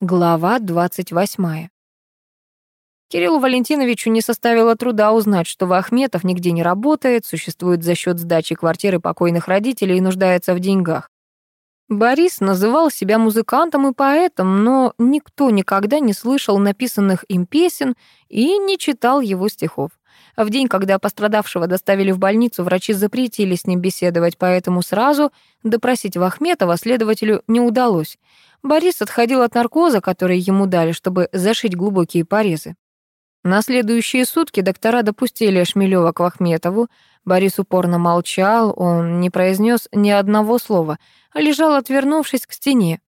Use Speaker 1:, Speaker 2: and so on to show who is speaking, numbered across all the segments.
Speaker 1: Глава 28. Кириллу Валентиновичу не составило труда узнать, что Вахметов нигде не работает, существует за счет сдачи квартиры покойных родителей и нуждается в деньгах. Борис называл себя музыкантом и поэтом, но никто никогда не слышал написанных им песен и не читал его стихов. В день, когда пострадавшего доставили в больницу, врачи запретили с ним беседовать, поэтому сразу допросить Вахметова следователю не удалось. Борис отходил от наркоза, который ему дали, чтобы зашить глубокие порезы. На следующие сутки доктора допустили Шмелёва к Вахметову. Борис упорно молчал, он не произнес ни одного слова, а лежал, отвернувшись к стене.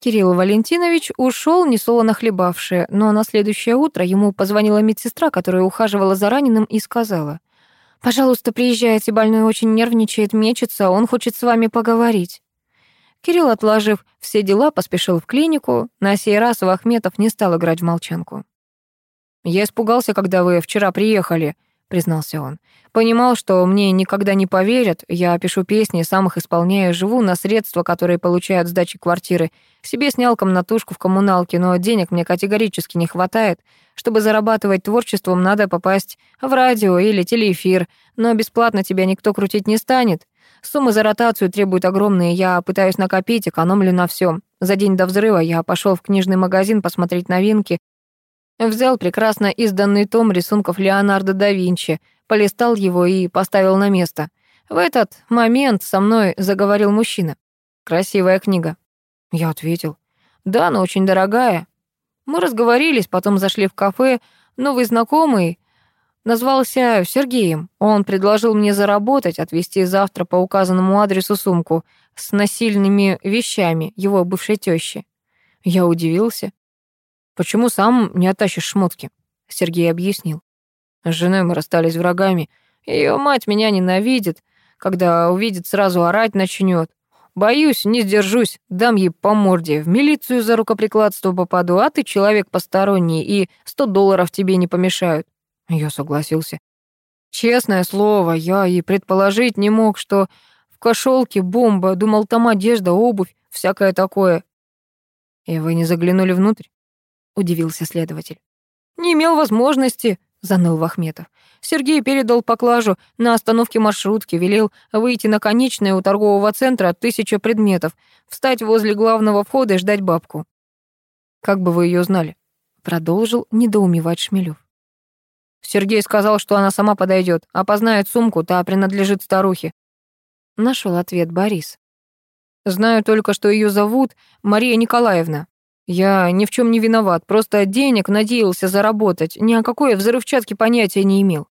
Speaker 1: Кирилл Валентинович ушел, несолоно хлебавший, но на следующее утро ему позвонила медсестра, которая ухаживала за раненым, и сказала, «Пожалуйста, приезжайте, больной очень нервничает, мечется, он хочет с вами поговорить». Кирилл, отложив все дела, поспешил в клинику. На сей раз Вахметов не стал играть в молчанку. «Я испугался, когда вы вчера приехали», — признался он. «Понимал, что мне никогда не поверят. Я пишу песни, сам их исполняю, живу на средства, которые получают сдачи квартиры. Себе снял комнатушку в коммуналке, но денег мне категорически не хватает. Чтобы зарабатывать творчеством, надо попасть в радио или телеэфир, но бесплатно тебя никто крутить не станет. Суммы за ротацию требуют огромные, я пытаюсь накопить, экономлю на всем. За день до взрыва я пошел в книжный магазин посмотреть новинки, взял прекрасно изданный том рисунков Леонардо да Винчи, полистал его и поставил на место. В этот момент со мной заговорил мужчина. «Красивая книга». Я ответил. «Да, но очень дорогая». Мы разговорились, потом зашли в кафе. Новый знакомый Назвался Сергеем. Он предложил мне заработать, отвезти завтра по указанному адресу сумку с насильными вещами его бывшей тещи. Я удивился. «Почему сам не оттащишь шмотки?» Сергей объяснил. С женой мы расстались врагами. Ее мать меня ненавидит. Когда увидит, сразу орать начнет. Боюсь, не сдержусь, дам ей по морде, в милицию за рукоприкладство попаду, а ты человек посторонний, и сто долларов тебе не помешают. Я согласился. Честное слово, я и предположить не мог, что в кошелке бомба, думал, там одежда, обувь, всякое такое. И вы не заглянули внутрь? Удивился следователь. Не имел возможности, заныл Вахметов. Сергей передал поклажу на остановке маршрутки, велел выйти на конечное у торгового центра тысяча предметов, встать возле главного входа и ждать бабку. Как бы вы ее знали? Продолжил недоумевать Шмелев. Сергей сказал, что она сама подойдет, опознает сумку, та принадлежит старухе. Нашел ответ Борис. Знаю только, что ее зовут Мария Николаевна. Я ни в чем не виноват, просто денег надеялся заработать, ни о какой взрывчатке понятия не имел.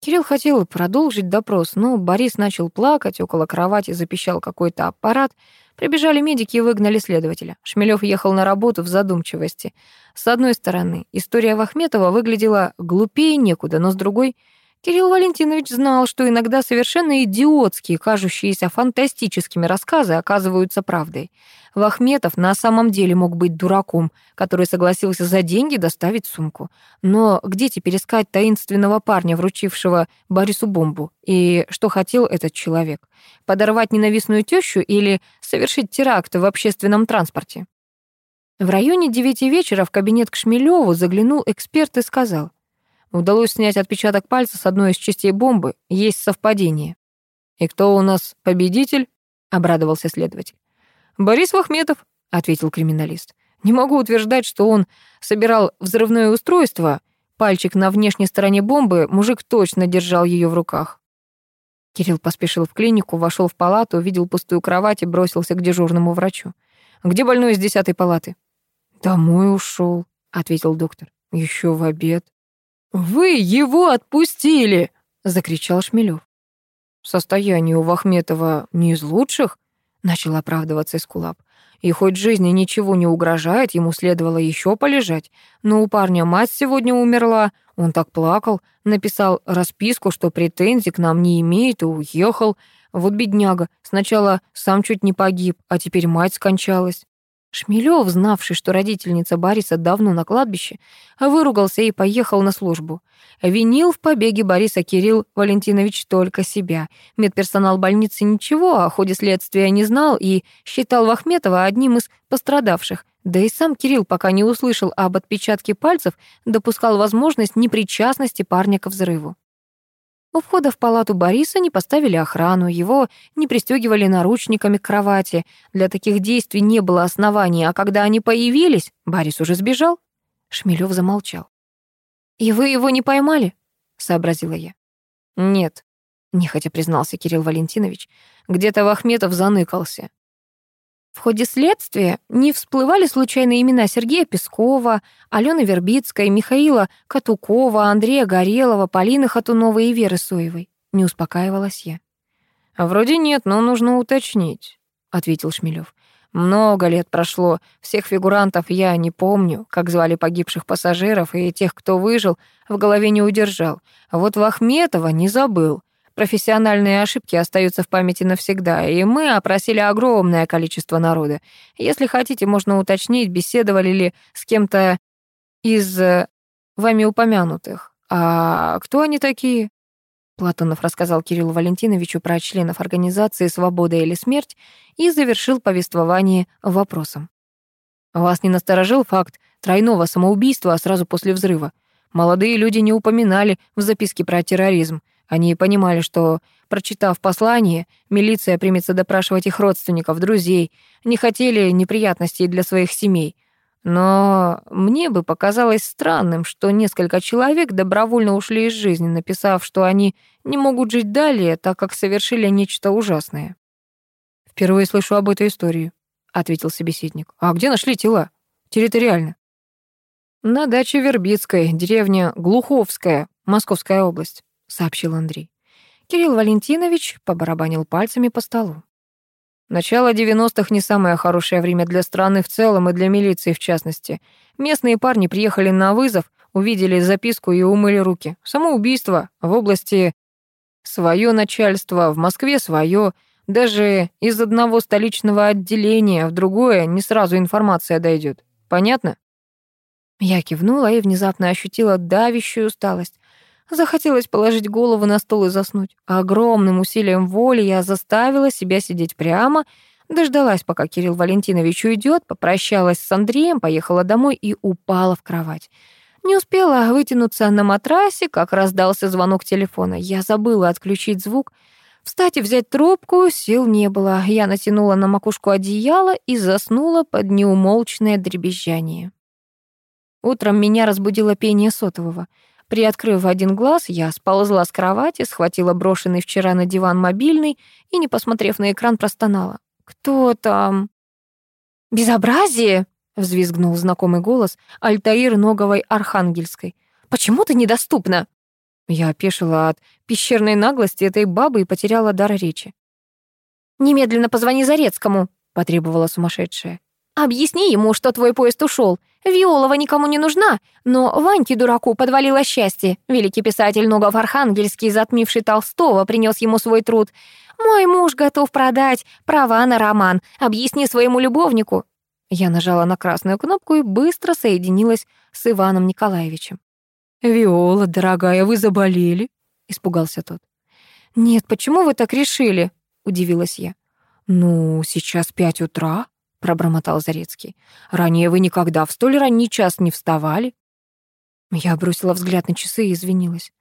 Speaker 1: Кирилл хотел продолжить допрос, но Борис начал плакать, около кровати запищал какой-то аппарат, Прибежали медики и выгнали следователя. Шмелёв ехал на работу в задумчивости. С одной стороны, история Вахметова выглядела глупее некуда, но с другой — Кирилл Валентинович знал, что иногда совершенно идиотские, кажущиеся фантастическими рассказы оказываются правдой. Вахметов на самом деле мог быть дураком, который согласился за деньги доставить сумку. Но где теперь искать таинственного парня, вручившего Борису бомбу? И что хотел этот человек? Подорвать ненавистную тещу или совершить теракт в общественном транспорте? В районе девяти вечера в кабинет к Шмелёву заглянул эксперт и сказал — Удалось снять отпечаток пальца с одной из частей бомбы. Есть совпадение. «И кто у нас победитель?» — обрадовался следователь. «Борис Вахметов», — ответил криминалист. «Не могу утверждать, что он собирал взрывное устройство. Пальчик на внешней стороне бомбы, мужик точно держал ее в руках». Кирилл поспешил в клинику, вошел в палату, увидел пустую кровать и бросился к дежурному врачу. «Где больной из десятой палаты?» «Домой ушел, ответил доктор. Еще в обед». «Вы его отпустили!» — закричал Шмелев. «Состояние у Вахметова не из лучших», — начал оправдываться Искулап. «И хоть жизни ничего не угрожает, ему следовало еще полежать. Но у парня мать сегодня умерла, он так плакал, написал расписку, что претензий к нам не имеет, и уехал. Вот бедняга, сначала сам чуть не погиб, а теперь мать скончалась. Шмелёв, знавший, что родительница Бориса давно на кладбище, выругался и поехал на службу. Винил в побеге Бориса Кирилл Валентинович только себя. Медперсонал больницы ничего о ходе следствия не знал и считал Вахметова одним из пострадавших, Да и сам Кирилл, пока не услышал об отпечатке пальцев, допускал возможность непричастности парня к взрыву. У входа в палату Бориса не поставили охрану, его не пристегивали наручниками к кровати. Для таких действий не было оснований, а когда они появились, Борис уже сбежал. Шмелёв замолчал. «И вы его не поймали?» — сообразила я. «Нет», — нехотя признался Кирилл Валентинович. «Где-то Вахметов заныкался. В ходе следствия не всплывали случайные имена Сергея Пескова, Алены Вербицкой, Михаила Катукова, Андрея Горелова, Полины Хатуновой и Веры Соевой. Не успокаивалась я. «Вроде нет, но нужно уточнить», — ответил Шмелев. «Много лет прошло. Всех фигурантов я не помню, как звали погибших пассажиров, и тех, кто выжил, в голове не удержал. А вот Вахметова не забыл. Профессиональные ошибки остаются в памяти навсегда, и мы опросили огромное количество народа. Если хотите, можно уточнить, беседовали ли с кем-то из э, вами упомянутых. А кто они такие? Платонов рассказал Кириллу Валентиновичу про членов организации «Свобода или смерть» и завершил повествование вопросом. Вас не насторожил факт тройного самоубийства сразу после взрыва? Молодые люди не упоминали в записке про терроризм. Они понимали, что, прочитав послание, милиция примется допрашивать их родственников, друзей, не хотели неприятностей для своих семей. Но мне бы показалось странным, что несколько человек добровольно ушли из жизни, написав, что они не могут жить далее, так как совершили нечто ужасное. «Впервые слышу об этой истории», — ответил собеседник. «А где нашли тела? Территориально?» «На даче Вербицкой, деревня Глуховская, Московская область» сообщил Андрей. Кирилл Валентинович побарабанил пальцами по столу. Начало 90-х не самое хорошее время для страны в целом и для милиции в частности. Местные парни приехали на вызов, увидели записку и умыли руки. Самоубийство в области свое начальство, в Москве свое. Даже из одного столичного отделения в другое не сразу информация дойдет. Понятно? Я кивнула и внезапно ощутила давящую усталость. Захотелось положить голову на стол и заснуть. Огромным усилием воли я заставила себя сидеть прямо, дождалась, пока Кирилл Валентинович уйдет, попрощалась с Андреем, поехала домой и упала в кровать. Не успела вытянуться на матрасе, как раздался звонок телефона. Я забыла отключить звук. Встать и взять трубку сил не было. Я натянула на макушку одеяло и заснула под неумолчное дребезжание. Утром меня разбудило пение сотового — Приоткрыв один глаз, я сползла с кровати, схватила брошенный вчера на диван мобильный и, не посмотрев на экран, простонала. «Кто там?» «Безобразие!» — взвизгнул знакомый голос Альтаир Ноговой Архангельской. «Почему ты недоступна?» Я опешила от пещерной наглости этой бабы и потеряла дар речи. «Немедленно позвони Зарецкому», — потребовала сумасшедшая. Объясни ему, что твой поезд ушел. Виолова никому не нужна, но Ваньке дураку подвалило счастье. Великий писатель Ногов Архангельский, затмивший Толстого, принес ему свой труд. Мой муж готов продать права на роман. Объясни своему любовнику. Я нажала на красную кнопку и быстро соединилась с Иваном Николаевичем. «Виола, дорогая, вы заболели?» — испугался тот. «Нет, почему вы так решили?» — удивилась я. «Ну, сейчас пять утра», пробормотал Зарецкий. Ранее вы никогда в столь ранний час не вставали? Я бросила взгляд на часы и извинилась.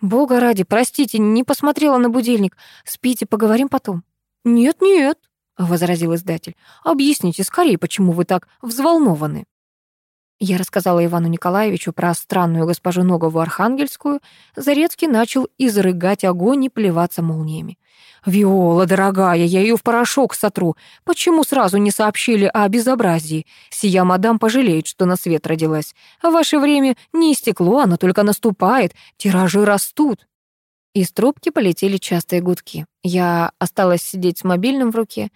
Speaker 1: Бога ради, простите, не посмотрела на будильник. Спите, поговорим потом. Нет, нет, возразил издатель. Объясните скорее, почему вы так взволнованы. Я рассказала Ивану Николаевичу про странную госпожу Ногову Архангельскую. Зарецкий начал изрыгать огонь и плеваться молниями. «Виола, дорогая, я ее в порошок сотру. Почему сразу не сообщили о безобразии? Сия мадам пожалеет, что на свет родилась. Ваше время не истекло, оно только наступает. Тиражи растут». Из трубки полетели частые гудки. Я осталась сидеть с мобильным в руке.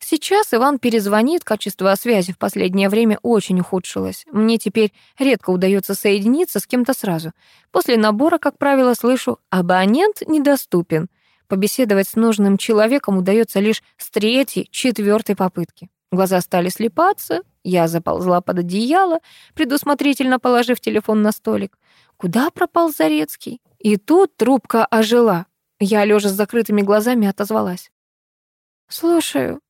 Speaker 1: Сейчас Иван перезвонит, качество связи в последнее время очень ухудшилось. Мне теперь редко удается соединиться с кем-то сразу. После набора, как правило, слышу «абонент недоступен». Побеседовать с нужным человеком удается лишь с третьей, четвертой попытки. Глаза стали слепаться, я заползла под одеяло, предусмотрительно положив телефон на столик. Куда пропал Зарецкий? И тут трубка ожила. Я, лежа с закрытыми глазами, отозвалась. «Слушаю».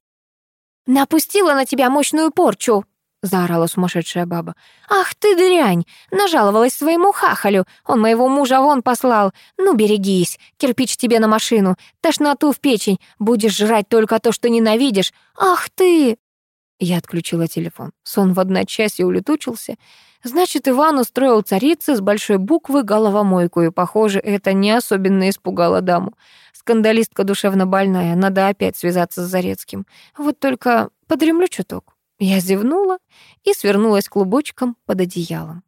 Speaker 1: «Напустила на тебя мощную порчу», — заорала сумасшедшая баба. «Ах ты дрянь! Нажаловалась своему хахалю. Он моего мужа вон послал. Ну, берегись. Кирпич тебе на машину. Тошноту в печень. Будешь жрать только то, что ненавидишь. Ах ты!» Я отключила телефон. Сон в одночасье улетучился. Значит, Иван устроил царице с большой буквы головомойку, и, похоже, это не особенно испугало даму. Скандалистка душевно больная, надо опять связаться с Зарецким. Вот только подремлю чуток. Я зевнула и свернулась клубочком под одеялом.